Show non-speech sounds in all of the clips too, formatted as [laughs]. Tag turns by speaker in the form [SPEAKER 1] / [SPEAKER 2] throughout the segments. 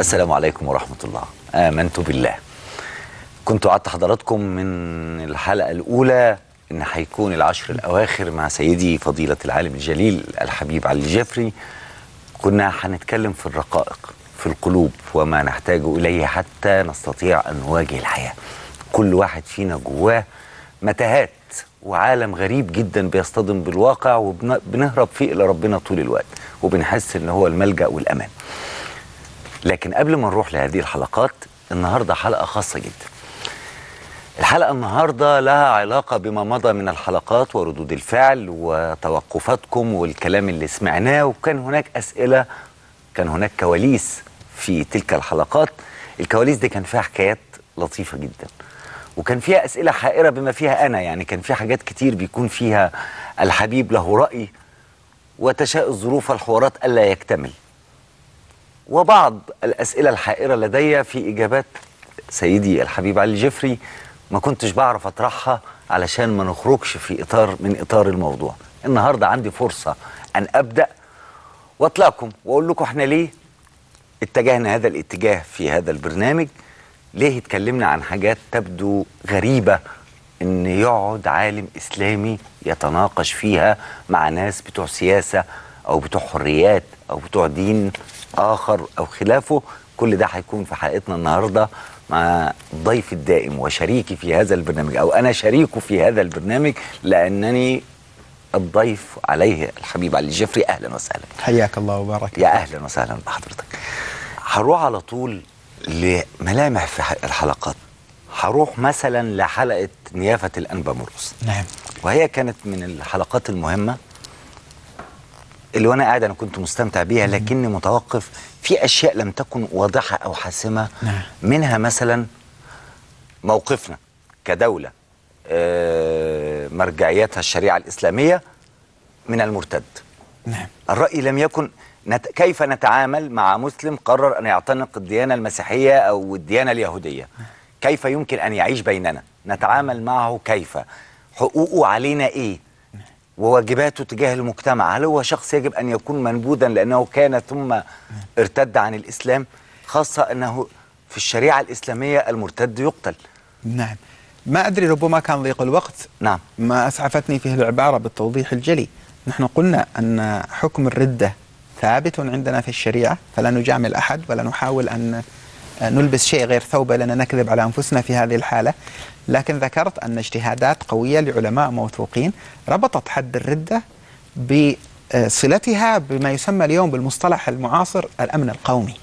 [SPEAKER 1] السلام عليكم ورحمة الله. آمنت بالله. كنت وعدت حضراتكم من الحلقة الأولى إن هيكون العشر الأواخر مع سيدي فضيلة العالم الجليل الحبيب علي الجفري كنا هنتكلم في الرقائق في القلوب وما نحتاج إليه حتى نستطيع أن نواجه الحياة. كل واحد فينا جواه متاهات وعالم غريب جدا بيصطدم بالواقع وبنهرب فيه إلى ربنا طول الوقت وبنحس إن هو الملجأ والأمان. لكن قبل ما نروح لهذه الحلقات النهارده حلقة خاصة جدا. الحلقة النهارده لها علاقة بما مضى من الحلقات وردود الفعل وتوقفاتكم والكلام اللي سمعناه وكان هناك أسئلة كان هناك كواليس في تلك الحلقات. الكواليس دي كان فيها حكايات لطيفة جدا. وكان فيها أسئلة حائرة بما فيها أنا يعني كان في حاجات كتير بيكون فيها الحبيب له رأي وتشاء الظروف والحوارات ألا يكتمل. وبعض الأسئلة الحائرة لدي في إجابات سيدي الحبيب علي جفري ما كنتش بعرف أطرحها علشان ما نخرجش في إطار من إطار الموضوع. النهاردة عندي فرصة أن أبدأ وأطلعكم وأقول لكم إحنا ليه اتجهنا هذا الاتجاه في هذا البرنامج. ليه اتكلمنا عن حاجات تبدو غريبة إن يقعد عالم إسلامي يتناقش فيها مع ناس بتوع سياسة أو بتوع حريات أو بتوع دين آخر أو خلافه. كل ده هيكون في حلقتنا النهارده مع ضيفي الدائم وشريكي في هذا البرنامج أو أنا شريكه في هذا البرنامج لأنني الضيف عليه الحبيب علي الجفري أهلا وسهلا.
[SPEAKER 2] حياك الله وبارك
[SPEAKER 1] يا أهلا وسهلا بحضرتك. هروح على طول لملامح في الحلقات. هروح مثلا لحلقة نيافة الأنبا مرقس
[SPEAKER 2] نعم.
[SPEAKER 1] وهي كانت من الحلقات المهمة اللي وأنا قاعد أنا كنت مستمتع بيها لكني متوقف في أشياء لم تكن واضحة أو حاسمة
[SPEAKER 2] نعم.
[SPEAKER 1] منها مثلا موقفنا كدولة آه، مرجعيتها الشريعة الإسلامية من المرتد.
[SPEAKER 2] نعم.
[SPEAKER 1] الرأي لم يكن نت... كيف نتعامل مع مسلم قرر أن يعتنق الديانة المسيحية أو الديانة اليهودية؟ كيف يمكن أن يعيش بيننا؟ نتعامل معه كيف؟ حقوقه علينا إيه؟ وواجباته تجاه المجتمع. هل هو شخص يجب أن يكون منبوذا لأنه كان ثم ارتد عن الإسلام؟ خاصة أنه في الشريعة الإسلامية المرتد يقتل.
[SPEAKER 2] نعم. ما أدري ربما كان ضيق الوقت.
[SPEAKER 1] نعم.
[SPEAKER 2] ما أسعفتني فيه العبارة بالتوضيح الجلي. نحن قلنا أن حكم الردة ثابت عندنا في الشريعة فلا نجامل أحد ولا نحاول أن نلبس شيء غير ثوبه لأن نكذب على أنفسنا في هذه الحالة. لكن ذكرت أن اجتهادات قوية لعلماء موثوقين ربطت حد الردة بصلتها بما يسمى اليوم بالمصطلح المعاصر الأمن القومي.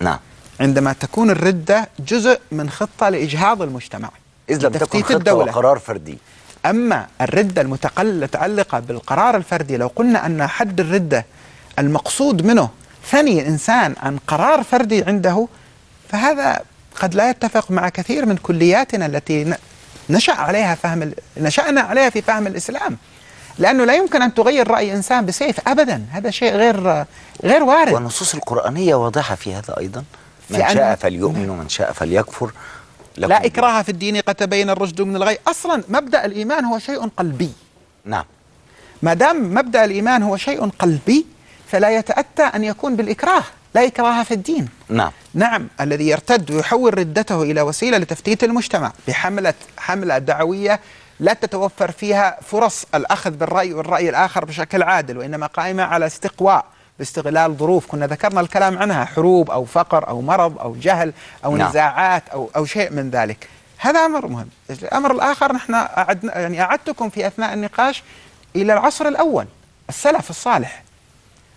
[SPEAKER 1] نعم.
[SPEAKER 2] عندما تكون الردة جزء من خطة لإجهاض المجتمع
[SPEAKER 1] إذ لم تكن خطة
[SPEAKER 2] الدولة.
[SPEAKER 1] وقرار فردي.
[SPEAKER 2] أما الردة المتعلقة بالقرار الفردي لو قلنا أن حد الردة المقصود منه ثني الإنسان عن قرار فردي عنده فهذا قد لا يتفق مع كثير من كلياتنا التي نشأ عليها فهم نشأنا عليها في فهم الإسلام. لأنه لا يمكن أن تغير رأي إنسان بسيف أبدا. هذا شيء غير غير وارد.
[SPEAKER 1] والنصوص القرآنية واضحة في هذا أيضا. من شاء فليؤمن ومن شاء فليكفر.
[SPEAKER 2] لا إكراه في الدين قد تبين الرشد من الغي. أصلا مبدأ الإيمان هو شيء قلبي.
[SPEAKER 1] نعم.
[SPEAKER 2] ما دام مبدأ الإيمان هو شيء قلبي فلا يتأتى أن يكون بالإكراه. لا إكراه في الدين.
[SPEAKER 1] نعم.
[SPEAKER 2] نعم الذي يرتد ويحول ردته إلى وسيلة لتفتيت المجتمع بحملة حملة دعوية لا تتوفر فيها فرص الأخذ بالرأي والرأي الآخر بشكل عادل وإنما قائمة على استقواء باستغلال ظروف. كنا ذكرنا الكلام عنها حروب أو فقر أو مرض أو جهل أو
[SPEAKER 1] نعم.
[SPEAKER 2] نزاعات أو أو شيء من ذلك. هذا أمر مهم. الأمر الآخر نحن أعدنا يعني أعدتكم في أثناء النقاش إلى العصر الأول السلف الصالح.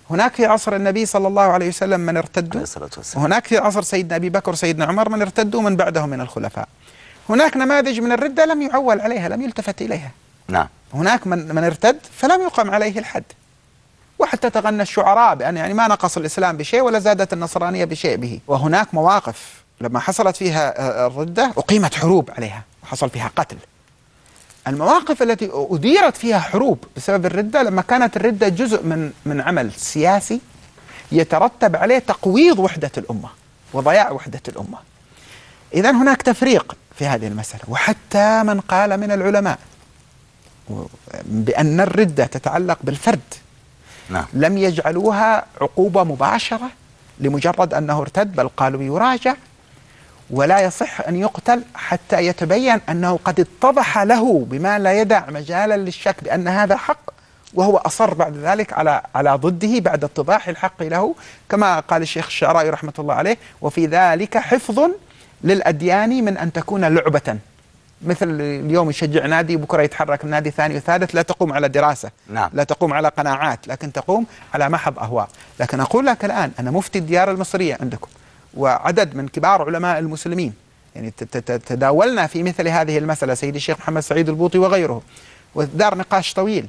[SPEAKER 2] هناك في عصر النبي صلى الله عليه وسلم من ارتدوا وهناك في عصر سيدنا أبي بكر وسيدنا عمر من ارتدوا من بعدهم من الخلفاء. هناك نماذج من الردة لم يعول عليها، لم يلتفت إليها.
[SPEAKER 1] نعم
[SPEAKER 2] هناك من من ارتد فلم يقم عليه الحد. وحتى تغنى الشعراء بأن يعني ما نقص الإسلام بشيء ولا زادت النصرانية بشيء به، وهناك مواقف لما حصلت فيها آه، الردة أقيمت حروب عليها وحصل فيها قتل. المواقف التي أديرت فيها حروب بسبب الردة لما كانت الردة جزء من من عمل سياسي يترتب عليه تقويض وحدة الأمة وضياع وحدة الأمة. إذا هناك تفريق في هذه المسألة وحتى من قال من العلماء بأن الردة تتعلق بالفرد.
[SPEAKER 1] نعم.
[SPEAKER 2] لم يجعلوها عقوبة مباشرة لمجرد أنه ارتد بل قالوا يراجع. ولا يصح أن يقتل حتى يتبين أنه قد اتضح له بما لا يدع مجالا للشك بأن هذا حق وهو أصر بعد ذلك على على ضده بعد اتضاح الحق له كما قال الشيخ الشعراء رحمة الله عليه وفي ذلك حفظ للأديان من أن تكون لعبة. مثل اليوم يشجع نادي وبكرة يتحرك النادي ثاني وثالث لا تقوم على دراسة
[SPEAKER 1] نعم.
[SPEAKER 2] لا تقوم على قناعات لكن تقوم على محض أهواء. لكن أقول لك الآن أنا مفتي الديار المصرية عندكم. وعدد من كبار علماء المسلمين. يعني تداولنا في مثل هذه المسألة سيدي الشيخ محمد سعيد البوطي وغيره. ودار نقاش طويل.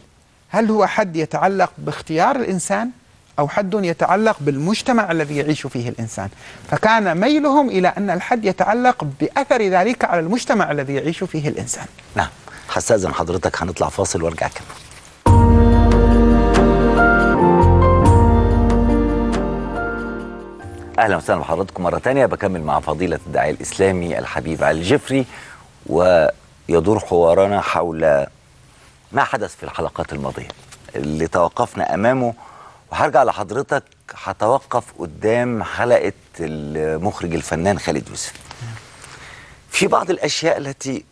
[SPEAKER 2] هل هو حد يتعلق باختيار الإنسان أو حد يتعلق بالمجتمع الذي يعيش فيه الإنسان؟ فكان ميلهم إلى أن الحد يتعلق بأثر ذلك على المجتمع الذي يعيش فيه الإنسان.
[SPEAKER 1] نعم. هستأذن حضرتك هنطلع فاصل وارجع كمان. أهلا وسهلا بحضراتكم مرة تانية. بكمل مع فضيلة الداعيه الإسلامي الحبيب علي الجفري ويدور حوارنا حول ما حدث في الحلقات الماضية اللي توقفنا أمامه. وهرجع لحضرتك هتوقف قدام حلقة المخرج الفنان خالد يوسف. في بعض الأشياء التي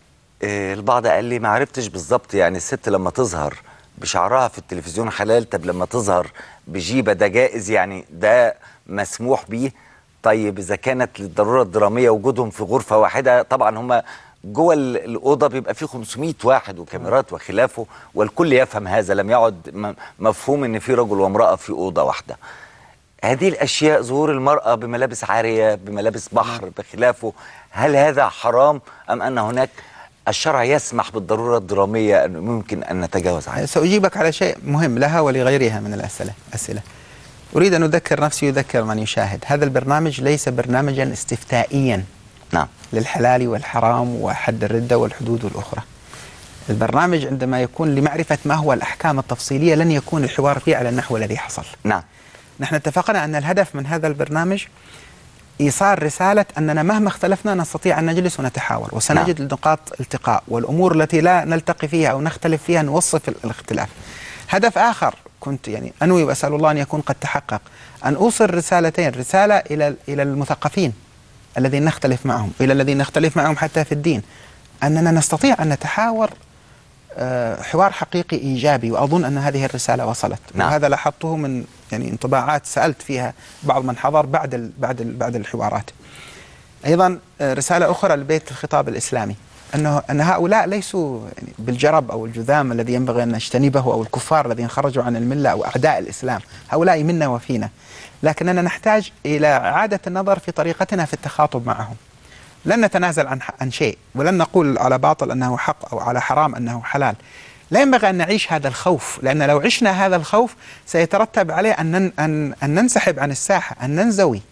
[SPEAKER 1] آه، البعض قال لي ما عرفتش بالظبط يعني الست لما تظهر بشعرها في التلفزيون حلال طب لما تظهر بجيبة ده جائز؟ يعني ده مسموح بيه؟ طيب إذا كانت للضرورة الدرامية وجودهم في غرفة واحدة طبعا هم جوه ال- الأوضة بيبقى فيه 500 واحد وكاميرات وخلافه والكل يفهم هذا لم يعد مفهوم إن في رجل وامرأة في أوضة واحدة. هذه الأشياء ظهور المرأة بملابس عارية بملابس بحر بخلافه هل هذا حرام أم أن هناك الشرع يسمح بالضرورة الدرامية انه ممكن أن نتجاوز عنها.
[SPEAKER 2] سأجيبك على شيء مهم لها ولغيرها من الأسئلة أسئلة. أريد أن أذكر نفسي ويذكر من يشاهد. هذا البرنامج ليس برنامجا استفتائيا
[SPEAKER 1] نعم.
[SPEAKER 2] للحلال والحرام وحد الردة والحدود الأخرى. البرنامج عندما يكون لمعرفة ما هو الأحكام التفصيلية لن يكون الحوار فيه على النحو الذي حصل.
[SPEAKER 1] نعم.
[SPEAKER 2] نحن اتفقنا أن الهدف من هذا البرنامج إيصال رسالة أننا مهما اختلفنا نستطيع أن نجلس ونتحاور وسنجد
[SPEAKER 1] نعم.
[SPEAKER 2] نقاط التقاء والأمور التي لا نلتقي فيها أو نختلف فيها نوصف ال- الاختلاف هدف آخر كنت يعني أنوي وأسأل الله أن يكون قد تحقق أن أوصل رسالتين رسالة إلى إلى المثقفين الذين نختلف معهم إلى الذين نختلف معهم حتى في الدين أننا نستطيع أن نتحاور آه، حوار حقيقي إيجابي وأظن أن هذه الرسالة وصلت
[SPEAKER 1] نعم.
[SPEAKER 2] وهذا لاحظته من يعني انطباعات سألت فيها بعض من حضر بعد ال بعد ال بعد الحوارات. أيضا آه، رسالة أخرى لبيت الخطاب الإسلامي أنه أن هؤلاء ليسوا يعني بالجرب أو الجذام الذي ينبغي أن نجتنبه أو الكفار الذين خرجوا عن الملة أو أعداء الإسلام، هؤلاء منا وفينا. لكننا نحتاج إلى إعادة النظر في طريقتنا في التخاطب معهم. لن نتنازل عن عن شيء ولن نقول على باطل أنه حق أو على حرام أنه حلال. لا ينبغي أن نعيش هذا الخوف لأن لو عشنا هذا الخوف سيترتب عليه أن نن- ان أن ننسحب عن الساحة، أن ننزوي.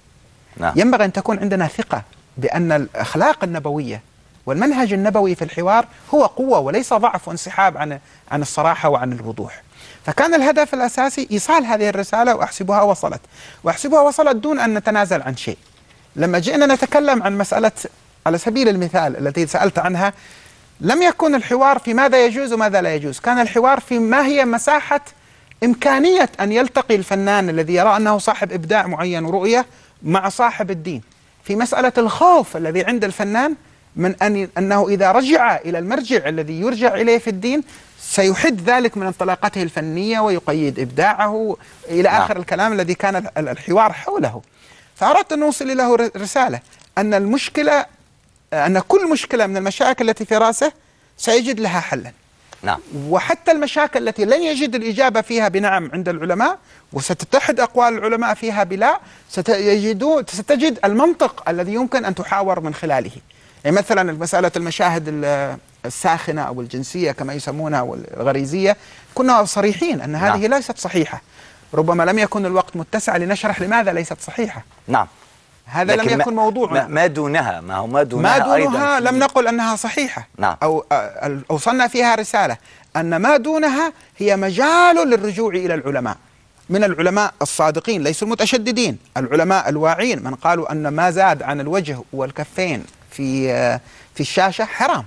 [SPEAKER 1] نعم
[SPEAKER 2] ينبغي أن تكون عندنا ثقة بأن الأخلاق النبوية والمنهج النبوي في الحوار هو قوة وليس ضعف وانسحاب عن عن الصراحة وعن الوضوح. فكان الهدف الأساسي إيصال هذه الرسالة وأحسبها وصلت، وأحسبها وصلت دون أن نتنازل عن شيء. لما جئنا نتكلم عن مسألة على سبيل المثال التي سألت عنها لم يكن الحوار في ماذا يجوز وماذا لا يجوز، كان الحوار في ما هي مساحة إمكانية أن يلتقي الفنان الذي يرى أنه صاحب إبداع معين ورؤية مع صاحب الدين. في مسألة الخوف الذي عند الفنان من أن أنه إذا رجع إلى المرجع الذي يرجع إليه في الدين سيحد ذلك من انطلاقته الفنية ويقيد إبداعه إلى
[SPEAKER 1] نعم.
[SPEAKER 2] آخر الكلام الذي كان ال- ال- الحوار حوله. فأردت أن نوصل له رسالة أن المشكلة أن كل مشكلة من المشاكل التي في رأسه سيجد لها حلا.
[SPEAKER 1] نعم.
[SPEAKER 2] وحتى المشاكل التي لن يجد الإجابة فيها بنعم عند العلماء وستتحد أقوال العلماء فيها بلا ستجدون ستجد المنطق الذي يمكن أن تحاور من خلاله. يعني مثلا مسألة المشاهد ال- الساخنة أو الجنسية كما يسمونها والغريزية كنا صريحين أن هذه
[SPEAKER 1] نعم.
[SPEAKER 2] ليست صحيحة. ربما لم يكن الوقت متسع لنشرح لماذا ليست صحيحة.
[SPEAKER 1] نعم.
[SPEAKER 2] هذا لم يكن موضوعنا
[SPEAKER 1] ما, دونها ما هو ما دونها
[SPEAKER 2] ما
[SPEAKER 1] أيضاً
[SPEAKER 2] دونها
[SPEAKER 1] في-
[SPEAKER 2] لم نقل أنها صحيحة.
[SPEAKER 1] نعم.
[SPEAKER 2] أو آه، أوصلنا فيها رسالة أن ما دونها هي مجال للرجوع إلى العلماء. من العلماء الصادقين ليسوا المتشددين. العلماء الواعين من قالوا أن ما زاد عن الوجه والكفين في في الشاشة حرام.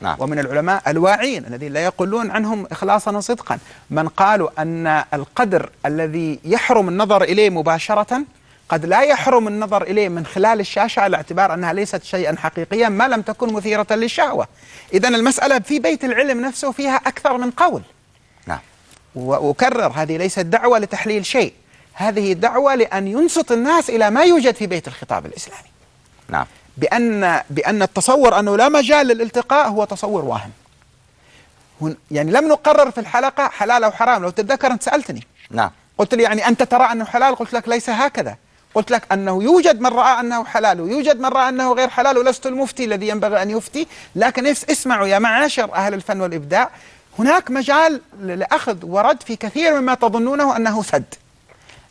[SPEAKER 1] نعم.
[SPEAKER 2] ومن العلماء الواعين الذين لا يقولون عنهم اخلاصا وصدقا من قالوا أن القدر الذي يحرم النظر إليه مباشرة قد لا يحرم النظر إليه من خلال الشاشة على اعتبار أنها ليست شيئا حقيقيا ما لم تكن مثيرة للشهوة. إذا المسألة في بيت العلم نفسه فيها أكثر من قول.
[SPEAKER 1] نعم.
[SPEAKER 2] وأكرر هذه ليست دعوة لتحليل شيء. هذه دعوة لأن ينصت الناس إلى ما يوجد في بيت الخطاب الإسلامي.
[SPEAKER 1] نعم.
[SPEAKER 2] بأن بأن التصور أنه لا مجال للالتقاء هو تصور واهم. يعني لم نقرر في الحلقة حلال أو حرام. لو تتذكر أنت سألتني.
[SPEAKER 1] نعم.
[SPEAKER 2] قلت لي يعني أنت ترى أنه حلال؟ قلت لك ليس هكذا. قلت لك أنه يوجد من رأى أنه حلال ويوجد من رأى أنه غير حلال ولست المفتي الذي ينبغي أن يفتي لكن اس- اسمعوا يا معاشر أهل الفن والإبداع هناك مجال لأخذ ورد في كثير مما تظنونه أنه سد.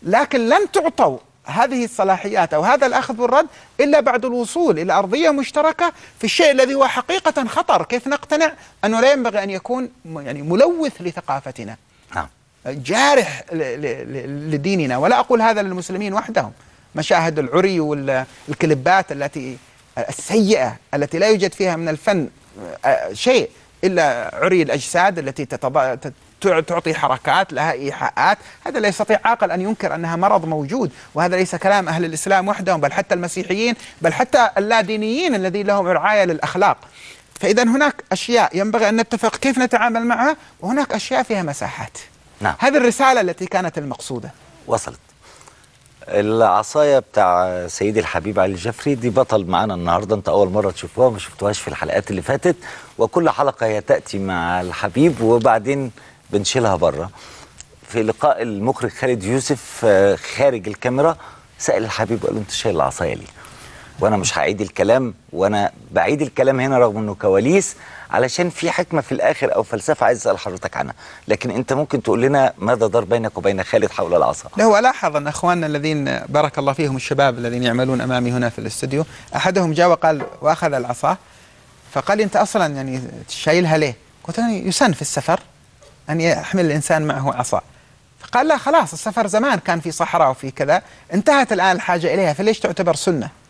[SPEAKER 2] لكن لن تعطوا هذه الصلاحيات أو هذا الأخذ والرد إلا بعد الوصول إلى أرضية مشتركة في الشيء الذي هو حقيقة خطر، كيف نقتنع أنه لا ينبغي أن يكون يعني ملوث لثقافتنا.
[SPEAKER 1] نعم.
[SPEAKER 2] جارح لديننا ولا أقول هذا للمسلمين وحدهم. مشاهد العري والكليبات التي السيئة التي لا يوجد فيها من الفن آه، شيء إلا عري الأجساد التي تتض... تعطي حركات لها إيحاءات. هذا لا يستطيع عاقل أن ينكر أنها مرض موجود وهذا ليس كلام أهل الإسلام وحدهم بل حتى المسيحيين بل حتى اللادينيين الذين لهم رعاية للأخلاق. فإذا هناك أشياء ينبغي أن نتفق كيف نتعامل معها وهناك أشياء فيها مساحات.
[SPEAKER 1] نعم.
[SPEAKER 2] هذه الرسالة التي كانت المقصودة.
[SPEAKER 1] وصلت. العصاية بتاع سيدي الحبيب علي الجفري دي بطل معانا النهاردة انت أول مرة تشوفوها ما شفتوهاش في الحلقات اللي فاتت. وكل حلقة هي تأتي مع الحبيب وبعدين بنشيلها بره في لقاء المخرج خالد يوسف آه، خارج الكاميرا سأل الحبيب وقال له أنت شايل العصاية ليه؟ وأنا مش هعيد الكلام وأنا بعيد الكلام هنا رغم انه كواليس علشان في حكمة في الآخر أو فلسفة عايز أسأل حضرتك عنها. لكن أنت ممكن تقول لنا ماذا دار بينك وبين خالد حول العصا؟
[SPEAKER 2] له هو لاحظ أن أخواننا الذين بارك الله فيهم الشباب الذين يعملون أمامي هنا في الاستوديو أحدهم جاء وقال وأخذ العصا؟ فقال لي أنت أصلا يعني شايلها ليه؟ قلت له يسن في السفر أن يحمل الإنسان معه عصا. فقال لا خلاص السفر زمان كان في صحراء وفي كذا انتهت الآن الحاجة إليها فليش تعتبر سنة؟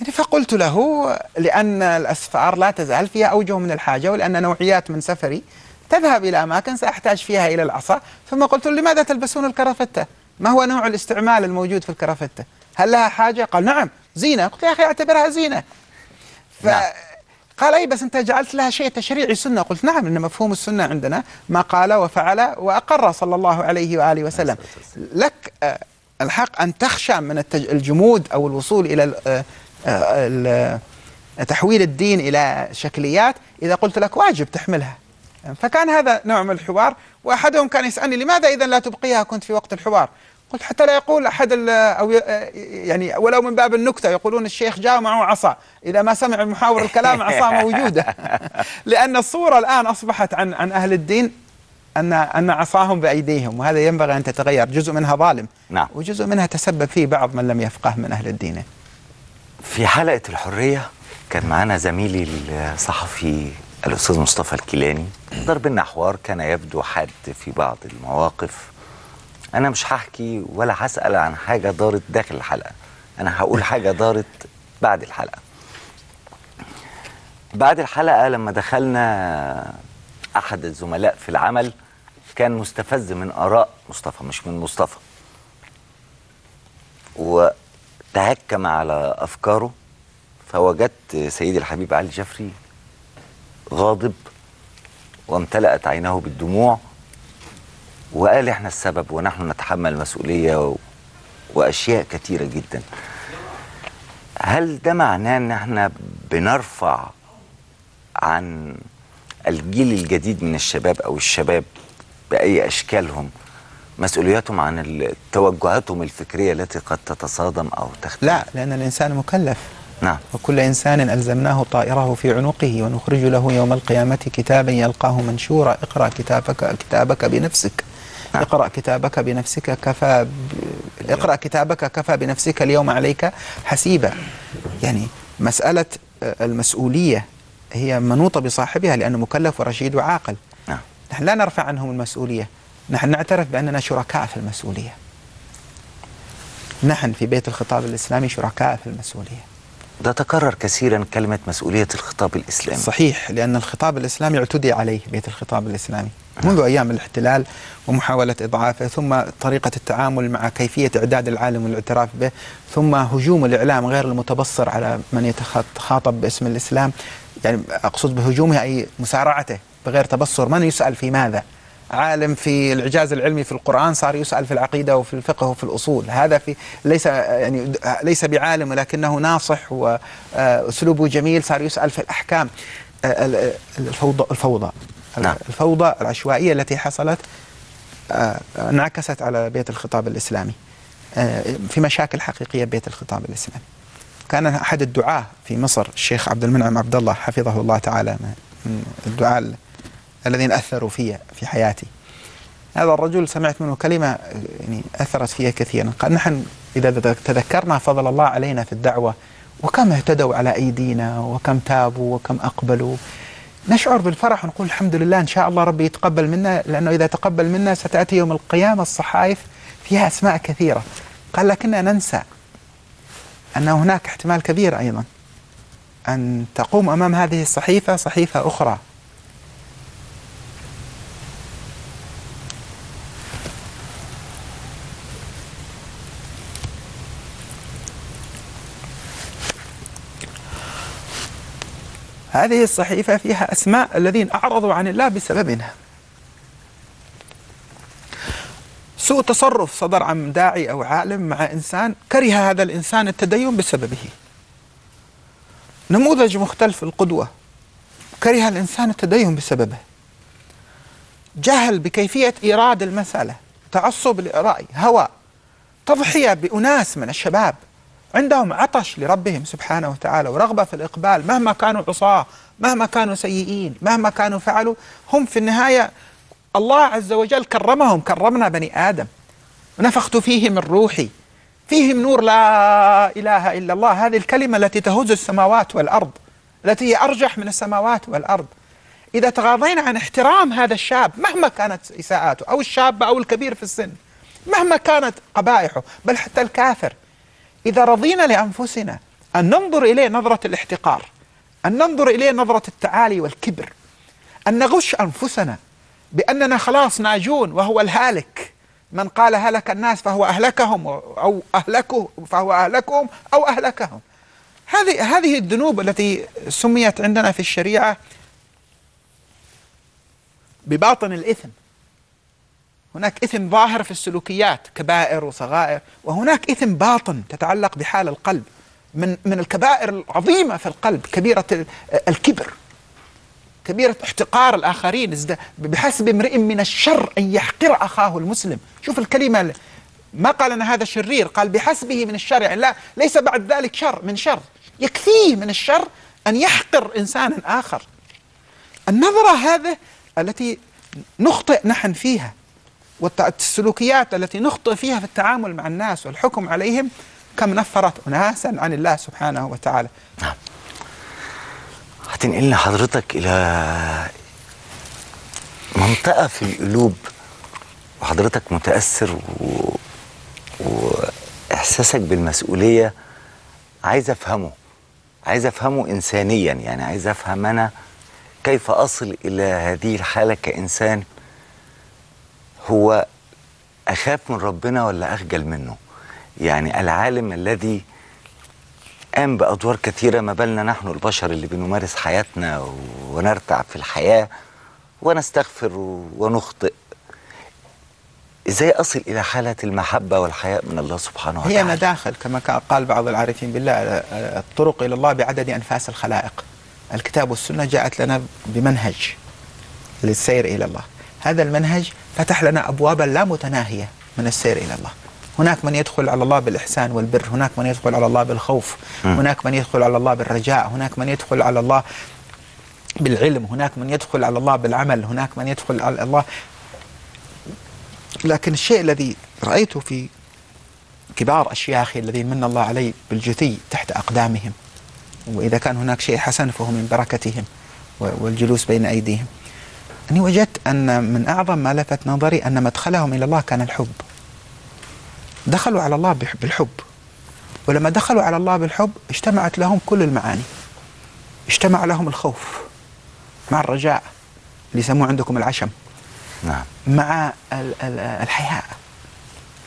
[SPEAKER 2] يعني فقلت له لأن الأسفار لا تزال فيها أوجه من الحاجة ولأن نوعيات من سفري تذهب إلى أماكن سأحتاج فيها إلى العصا. ثم قلت له لماذا تلبسون الكرافتة؟ ما هو نوع الاستعمال الموجود في الكرافتة؟ هل لها حاجة؟ قال نعم زينة. قلت يا أخي أعتبرها زينة. ف...
[SPEAKER 1] نعم.
[SPEAKER 2] قال أي بس أنت جعلت لها شيء تشريعي سنة. قلت نعم إن مفهوم السنة عندنا ما قال وفعل وأقر صلى الله عليه وآله وسلم. لك آه، الحق أن تخشى من الجمود أو الوصول إلى آه، آه، آه، تحويل الدين إلى شكليات إذا قلت لك واجب تحملها. فكان هذا نوع من الحوار وأحدهم كان يسألني لماذا إذا لا تبقيها كنت في وقت الحوار؟ قلت حتى لا يقول أحد أو ي- يعني ولو من باب النكتة يقولون الشيخ جاء معه عصا. إذا ما سمع المحاور الكلام عصا موجودة. [laughs] لأن الصورة الآن أصبحت عن عن أهل الدين أن أن عصاهم بأيديهم وهذا ينبغي أن تتغير. جزء منها ظالم.
[SPEAKER 1] نعم.
[SPEAKER 2] وجزء منها تسبب فيه بعض من لم يفقه من أهل الدين.
[SPEAKER 1] في حلقة الحرية كان معانا زميلي الصحفي الأستاذ مصطفى الكيلاني. دار بينا حوار كان يبدو حاد في بعض المواقف. أنا مش هحكي ولا هسأل عن حاجة دارت داخل الحلقة. أنا هقول حاجة دارت بعد الحلقة. بعد الحلقة لما دخلنا أحد الزملاء في العمل كان مستفز من آراء مصطفى مش من مصطفى. وتهكم على أفكاره فوجدت سيدي الحبيب علي جفري غاضب وامتلأت عينه بالدموع وقال إحنا السبب ونحن نتحمل المسؤولية و... وأشياء كثيرة جدا. هل ده معناه إن إحنا بنرفع عن الجيل الجديد من الشباب أو الشباب بأي أشكالهم؟ مسؤولياتهم عن توجهاتهم الفكرية التي قد تتصادم أو تختلف
[SPEAKER 2] لا لأن الإنسان مكلف.
[SPEAKER 1] نعم.
[SPEAKER 2] وكل إنسان ألزمناه طائره في عنقه ونخرج له يوم القيامة كتابا يلقاه منشورا اقرأ كتابك كتابك بنفسك.
[SPEAKER 1] نعم.
[SPEAKER 2] اقرأ كتابك بنفسك كفى ب... اقرأ كتابك كفى بنفسك اليوم عليك حسيبا. يعني مسألة آه، المسؤولية هي منوطة بصاحبها لأنه مكلف ورشيد وعاقل.
[SPEAKER 1] نعم.
[SPEAKER 2] نحن لا نرفع عنهم المسؤولية. نحن نعترف بأننا شركاء في المسؤولية. نحن في بيت الخطاب الإسلامي شركاء في المسؤولية.
[SPEAKER 1] ده تكرر كثيرا كلمة مسؤولية الخطاب الإسلامي.
[SPEAKER 2] صحيح لأن الخطاب الإسلامي اعتدي عليه بيت الخطاب الإسلامي. منذ أيام الاحتلال ومحاولة إضعافه ثم طريقة التعامل مع كيفية إعداد العالم والاعتراف به ثم هجوم الإعلام غير المتبصر على من يتخاطب باسم الإسلام. يعني أقصد بهجومه أي مسارعته بغير تبصر. من يسأل في ماذا؟ عالم في الإعجاز العلمي في القرآن صار يسأل في العقيدة وفي الفقه وفي الأصول. هذا في ليس يعني ليس بعالم ولكنه ناصح وأسلوبه جميل صار يسأل في الأحكام. آه، الفوضى الفوضى.
[SPEAKER 1] نعم.
[SPEAKER 2] الفوضى العشوائية التي حصلت آه، انعكست على بيت الخطاب الإسلامي آه، في مشاكل حقيقية بيت الخطاب الإسلامي. كان أحد الدعاة في مصر الشيخ عبد المنعم عبد الله حفظه الله تعالى من الدعاة الذين أثروا في في حياتي. هذا الرجل سمعت منه كلمة يعني أثرت فيها كثيرا. قال نحن إذا تذكرنا فضل الله علينا في الدعوة وكم اهتدوا على أيدينا وكم تابوا وكم أقبلوا. نشعر بالفرح ونقول الحمد لله إن شاء الله ربي يتقبل منا لأنه إذا تقبل منا ستأتي يوم القيامة الصحائف فيها أسماء كثيرة. قال لكننا ننسى أن هناك احتمال كبير أيضا أن تقوم أمام هذه الصحيفة صحيفة أخرى. هذه الصحيفة فيها أسماء الذين أعرضوا عن الله بسببنا. سوء تصرف صدر عن داعي أو عالم مع إنسان كره هذا الإنسان التدين بسببه. نموذج مختلف القدوة. كره الإنسان التدين بسببه. جهل بكيفية إيراد المسألة. تعصب لرأي هوى. تضحية بأناس من الشباب. عندهم عطش لربهم سبحانه وتعالى ورغبة في الإقبال مهما كانوا عصاة مهما كانوا سيئين مهما كانوا فعلوا هم في النهاية الله عز وجل كرمهم كرمنا بني آدم. ونفخت فيه من روحي فيهم نور لا إله إلا الله. هذه الكلمة التي تهز السماوات والأرض التي هي أرجح من السماوات والأرض. إذا تغاضينا عن احترام هذا الشاب مهما كانت إساءاته أو الشاب أو الكبير في السن مهما كانت قبائحه بل حتى الكافر إذا رضينا لأنفسنا أن ننظر إليه نظرة الاحتقار أن ننظر إليه نظرة التعالي والكبر أن نغش أنفسنا بأننا خلاص ناجون وهو الهالك. من قال هلك الناس فهو أهلكهم أو أهلكه فهو أهلكهم أو أهلكهم. هذه هذه الذنوب التي سميت عندنا في الشريعة بباطن الإثم. هناك إثم ظاهر في السلوكيات كبائر وصغائر وهناك إثم باطن تتعلق بحال القلب من من الكبائر العظيمة في القلب كبيرة الكبر كبيرة احتقار الآخرين بحسب امرئ من الشر أن يحقر أخاه المسلم. شوف الكلمة ما قال أن هذا شرير؟ قال بحسبه من الشر يعني لا ليس بعد ذلك شر من شر. يكفيه من الشر أن يحقر إنسانا آخر. النظرة هذه التي نخطئ نحن فيها والسلوكيات التي نخطئ فيها في التعامل مع الناس والحكم عليهم كم نفرت أناسا عن الله سبحانه وتعالى.
[SPEAKER 1] نعم. هتنقلنا حضرتك إلى منطقة في القلوب وحضرتك متأثر و... وإحساسك بالمسؤولية عايز أفهمه عايز أفهمه إنسانيا يعني عايز أفهم أنا كيف أصل إلى هذه الحالة كإنسان. هو أخاف من ربنا ولا أخجل منه؟ يعني العالم الذي قام بأدوار كثيرة ما بالنا نحن البشر اللي بنمارس حياتنا ونرتع في الحياة ونستغفر ونخطئ. إزاي أصل إلى حاله المحبة والحياء من الله سبحانه وتعالى؟
[SPEAKER 2] هي مداخل كما قال بعض العارفين بالله الطرق إلى الله بعدد أنفاس الخلائق. الكتاب والسنة جاءت لنا بمنهج للسير إلى الله. هذا المنهج فتح لنا أبوابا لا متناهية من السير إلى الله. هناك من يدخل على الله بالإحسان والبر هناك من يدخل على الله بالخوف. هناك من يدخل على الله بالرجاء هناك من يدخل على الله بالعلم هناك من يدخل على الله بالعمل هناك من يدخل على الله. لكن الشيء الذي رأيته في كبار أشياخي الذين من الله علي بالجثي تحت أقدامهم وإذا كان هناك شيء حسن فهو من بركتهم والجلوس بين أيديهم. أني وجدت أن من أعظم ما لفت نظري أن مدخلهم إلى الله كان الحب. دخلوا على الله بالحب. ولما دخلوا على الله بالحب اجتمعت لهم كل المعاني. اجتمع لهم الخوف مع الرجاء اللي يسموه عندكم العشم.
[SPEAKER 1] نعم.
[SPEAKER 2] مع ال- ال- الحياء.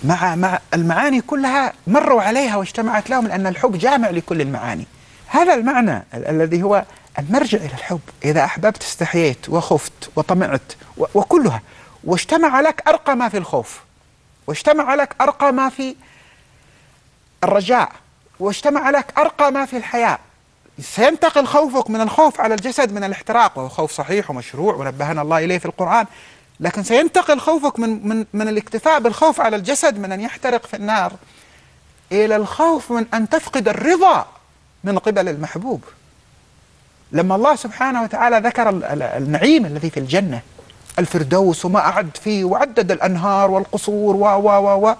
[SPEAKER 2] مع مع المعاني كلها مروا عليها واجتمعت لهم لأن الحب جامع لكل المعاني. هذا المعنى ال- الذي هو المرجع إلى الحب. إذا أحببت استحييت وخفت وطمعت وكلها. واجتمع لك أرقى ما في الخوف. واجتمع لك أرقى ما في الرجاء. واجتمع لك أرقى ما في الحياء. سينتقل خوفك من الخوف على الجسد من الاحتراق. وهو خوف صحيح ومشروع ونبهنا الله إليه في القرآن. لكن سينتقل خوفك من, من, من الاكتفاء بالخوف على الجسد من أن يحترق في النار إلى الخوف من أن تفقد الرضا من قبل المحبوب. لما الله سبحانه وتعالى ذكر ال- ال- النعيم الذي في الجنة الفردوس وما أعد فيه وعدد الأنهار والقصور و و و و.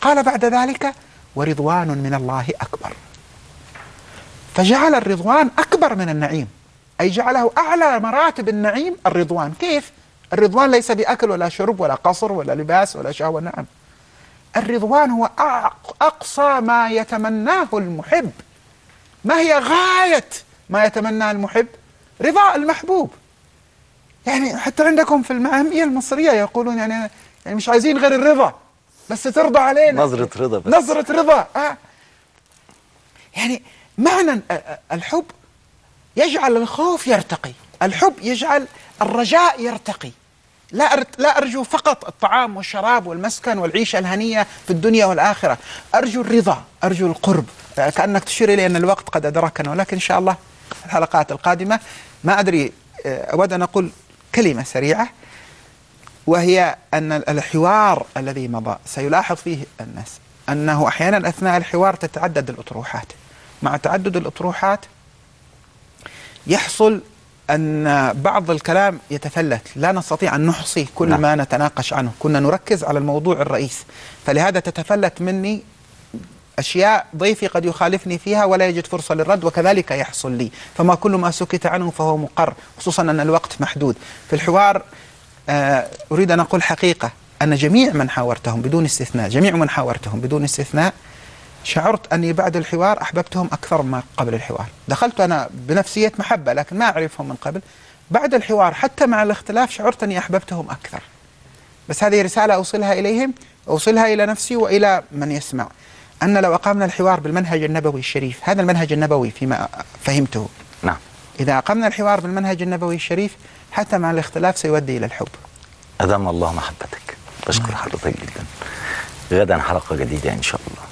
[SPEAKER 2] قال بعد ذلك ورضوان من الله أكبر. فجعل الرضوان أكبر من النعيم أي جعله أعلى مراتب النعيم الرضوان. كيف؟ الرضوان ليس بأكل ولا شرب ولا قصر ولا لباس ولا شهوة نعم الرضوان هو أقصى ما يتمناه المحب ما هي غاية ما يتمناه المحب رضاء المحبوب. يعني حتى عندكم في المعامية المصرية يقولون يعني يعني مش عايزين غير الرضا بس ترضى علينا.
[SPEAKER 1] نظرة رضا بس.
[SPEAKER 2] نظرة رضا آه. يعني معنى ال- ال- الحب يجعل الخوف يرتقي الحب يجعل الرجاء يرتقي. لا لا أرجو فقط الطعام والشراب والمسكن والعيشة الهنية في الدنيا والآخرة. أرجو الرضا أرجو القرب. آه، كأنك تشير إلي أن الوقت قد أدركنا ولكن إن شاء الله الحلقات القادمة. ما أدري آه، أود أن أقول كلمة سريعة وهي أن الحوار الذي مضى سيلاحظ فيه الناس أنه أحيانا أثناء الحوار تتعدد الأطروحات. مع تعدد الأطروحات يحصل أن بعض الكلام يتفلت. لا نستطيع أن نحصي كل
[SPEAKER 1] نعم.
[SPEAKER 2] ما نتناقش عنه. كنا نركز على الموضوع الرئيس فلهذا تتفلت مني أشياء ضيفي قد يخالفني فيها ولا يجد فرصة للرد وكذلك يحصل لي. فما كل ما سكت عنه فهو مقر خصوصا أن الوقت محدود. في الحوار آه، أريد أن أقول حقيقة أن جميع من حاورتهم بدون استثناء جميع من حاورتهم بدون استثناء شعرت أني بعد الحوار أحببتهم أكثر ما قبل الحوار. دخلت أنا بنفسية محبة لكن ما أعرفهم من قبل. بعد الحوار حتى مع الاختلاف شعرت أني أحببتهم أكثر. بس هذه رسالة أوصلها إليهم أوصلها إلى نفسي وإلى من يسمع. أن لو أقامنا الحوار بالمنهج النبوي الشريف هذا المنهج النبوي فيما فهمته.
[SPEAKER 1] نعم.
[SPEAKER 2] إذا أقمنا الحوار بالمنهج النبوي الشريف حتى مع الاختلاف سيؤدي إلى الحب.
[SPEAKER 1] أدام الله محبتك. بشكر حضرتك جدا غدا حلقة جديدة إن شاء الله.